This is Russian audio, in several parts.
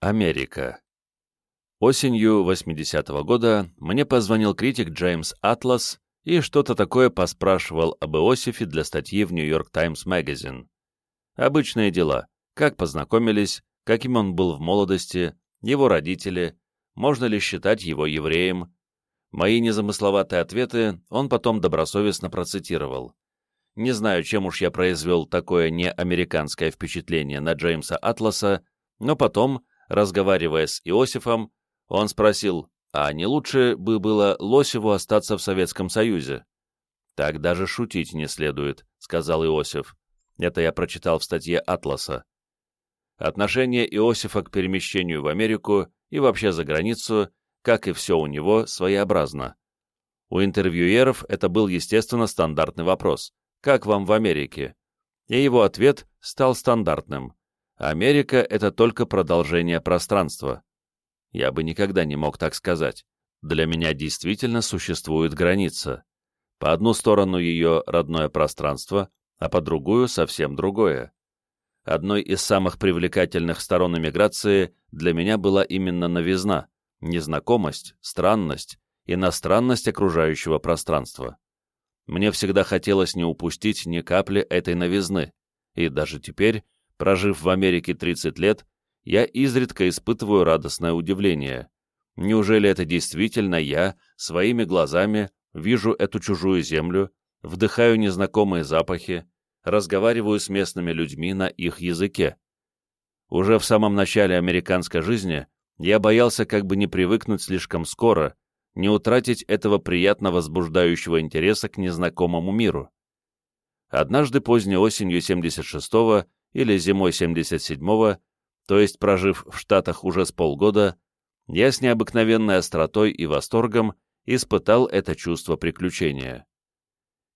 Америка. Осенью 80-го года мне позвонил критик Джеймс Атлас и что-то такое поспрашивал об Иосифе для статьи в Нью-Йорк Таймс Magazine. Обычные дела. Как познакомились, каким он был в молодости, его родители, можно ли считать его евреем. Мои незамысловатые ответы он потом добросовестно процитировал. Не знаю, чем уж я произвел такое неамериканское впечатление на Джеймса Атласа, но потом разговаривая с Иосифом, он спросил, а не лучше бы было Лосеву остаться в Советском Союзе? «Так даже шутить не следует», — сказал Иосиф. Это я прочитал в статье Атласа. Отношение Иосифа к перемещению в Америку и вообще за границу, как и все у него, своеобразно. У интервьюеров это был, естественно, стандартный вопрос «Как вам в Америке?» И его ответ стал стандартным Америка — это только продолжение пространства. Я бы никогда не мог так сказать. Для меня действительно существует граница. По одну сторону ее родное пространство, а по другую совсем другое. Одной из самых привлекательных сторон эмиграции для меня была именно новизна, незнакомость, странность, иностранность окружающего пространства. Мне всегда хотелось не упустить ни капли этой новизны, и даже теперь, Прожив в Америке 30 лет, я изредка испытываю радостное удивление. Неужели это действительно я, своими глазами, вижу эту чужую землю, вдыхаю незнакомые запахи, разговариваю с местными людьми на их языке? Уже в самом начале американской жизни я боялся как бы не привыкнуть слишком скоро, не утратить этого приятно возбуждающего интереса к незнакомому миру. Однажды поздней осенью 76-го или зимой 77-го, то есть прожив в Штатах уже с полгода, я с необыкновенной остротой и восторгом испытал это чувство приключения.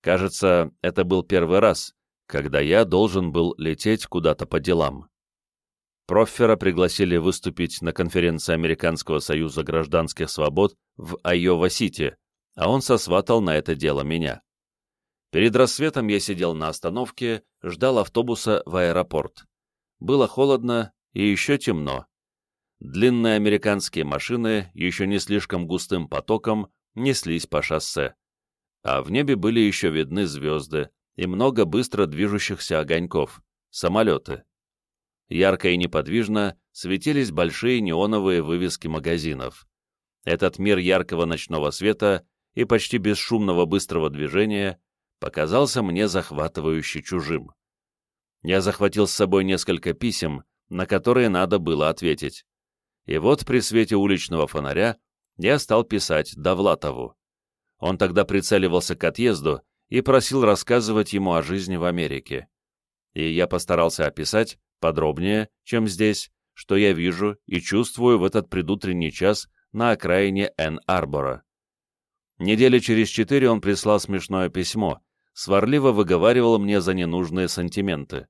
Кажется, это был первый раз, когда я должен был лететь куда-то по делам. Проффера пригласили выступить на конференции Американского союза гражданских свобод в Айова-Сити, а он сосватал на это дело меня. Перед рассветом я сидел на остановке, ждал автобуса в аэропорт. Было холодно и еще темно. Длинные американские машины еще не слишком густым потоком неслись по шоссе. А в небе были еще видны звезды и много быстро движущихся огоньков, самолеты. Ярко и неподвижно светились большие неоновые вывески магазинов. Этот мир яркого ночного света и почти бесшумного быстрого движения показался мне захватывающе чужим. Я захватил с собой несколько писем, на которые надо было ответить. И вот при свете уличного фонаря я стал писать Довлатову. Он тогда прицеливался к отъезду и просил рассказывать ему о жизни в Америке. И я постарался описать, подробнее, чем здесь, что я вижу и чувствую в этот предутренний час на окраине Эн-Арбора. Недели через четыре он прислал смешное письмо, сварливо выговаривал мне за ненужные сантименты.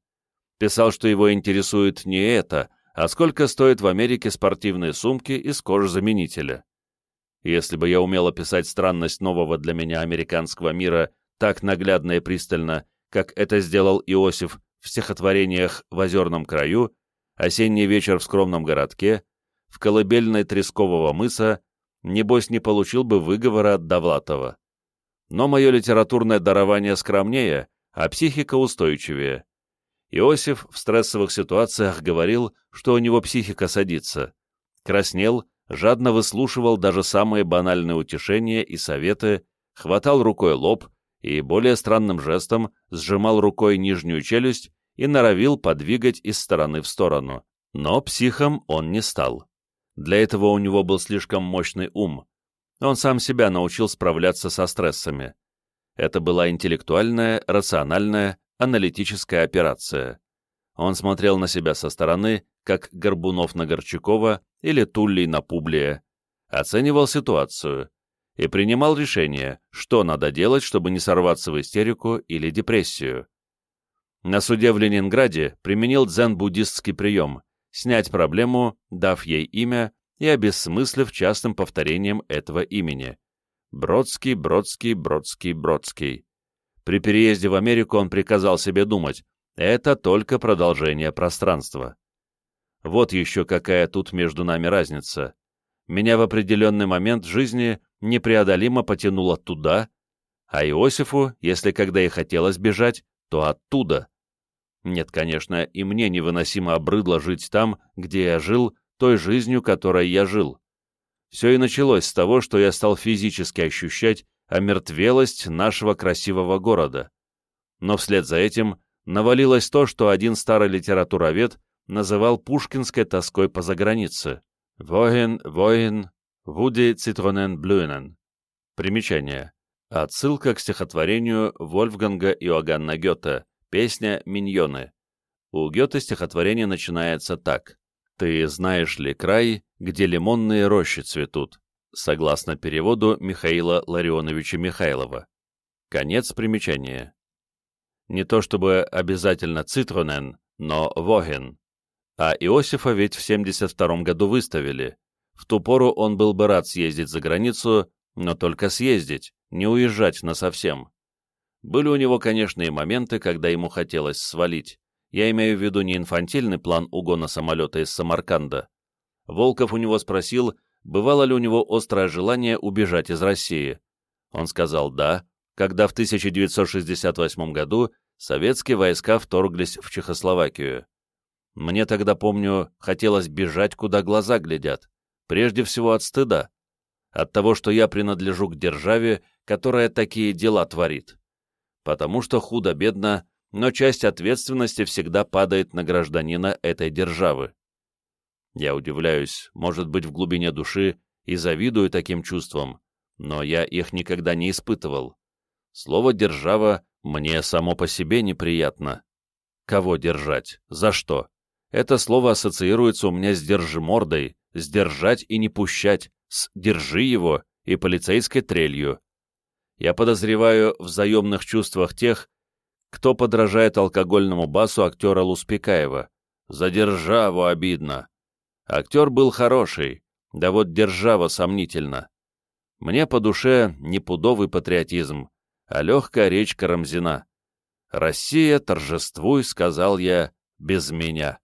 Писал, что его интересует не это, а сколько стоят в Америке спортивные сумки из кожзаменителя. Если бы я умел описать странность нового для меня американского мира так наглядно и пристально, как это сделал Иосиф в стихотворениях «В озерном краю», «Осенний вечер в скромном городке», в колыбельной Трескового мыса, небось не получил бы выговора от Довлатова но мое литературное дарование скромнее, а психика устойчивее. Иосиф в стрессовых ситуациях говорил, что у него психика садится. Краснел, жадно выслушивал даже самые банальные утешения и советы, хватал рукой лоб и более странным жестом сжимал рукой нижнюю челюсть и норовил подвигать из стороны в сторону. Но психом он не стал. Для этого у него был слишком мощный ум, он сам себя научил справляться со стрессами. Это была интеллектуальная, рациональная, аналитическая операция. Он смотрел на себя со стороны, как Горбунов на Горчакова или Туллий на Публия, оценивал ситуацию и принимал решение, что надо делать, чтобы не сорваться в истерику или депрессию. На суде в Ленинграде применил дзен-буддистский прием – снять проблему, дав ей имя и обессмыслив частым повторением этого имени. Бродский, Бродский, Бродский, Бродский. При переезде в Америку он приказал себе думать, это только продолжение пространства. Вот еще какая тут между нами разница. Меня в определенный момент жизни непреодолимо потянуло туда, а Иосифу, если когда и хотелось бежать, то оттуда. Нет, конечно, и мне невыносимо обрыдло жить там, где я жил, той жизнью, которой я жил. Все и началось с того, что я стал физически ощущать омертвелость нашего красивого города. Но вслед за этим навалилось то, что один старый литературовед называл пушкинской тоской по загранице. «Воин, воин, вуди цитронен блюнен». Примечание. Отсылка к стихотворению Вольфганга Иоганна Гёте, песня «Миньоны». У Гёте стихотворение начинается так. «Ты знаешь ли край, где лимонные рощи цветут?» согласно переводу Михаила Ларионовича Михайлова. Конец примечания. Не то чтобы обязательно цитронен, но воген. А Иосифа ведь в 72 году выставили. В ту пору он был бы рад съездить за границу, но только съездить, не уезжать насовсем. Были у него, конечно, и моменты, когда ему хотелось свалить. Я имею в виду не инфантильный план угона самолета из Самарканда. Волков у него спросил, бывало ли у него острое желание убежать из России. Он сказал «да», когда в 1968 году советские войска вторглись в Чехословакию. Мне тогда, помню, хотелось бежать, куда глаза глядят, прежде всего от стыда, от того, что я принадлежу к державе, которая такие дела творит. Потому что худо-бедно, но часть ответственности всегда падает на гражданина этой державы. Я удивляюсь, может быть, в глубине души и завидую таким чувствам, но я их никогда не испытывал. Слово «держава» мне само по себе неприятно. Кого держать? За что? Это слово ассоциируется у меня с «держимордой», «сдержать и не пущать», с «держи его» и полицейской трелью. Я подозреваю в заемных чувствах тех, кто подражает алкогольному басу актера Луспекаева. За державу обидно. Актер был хороший, да вот держава сомнительно. Мне по душе не пудовый патриотизм, а легкая речь Карамзина. «Россия, торжествуй», — сказал я, — «без меня».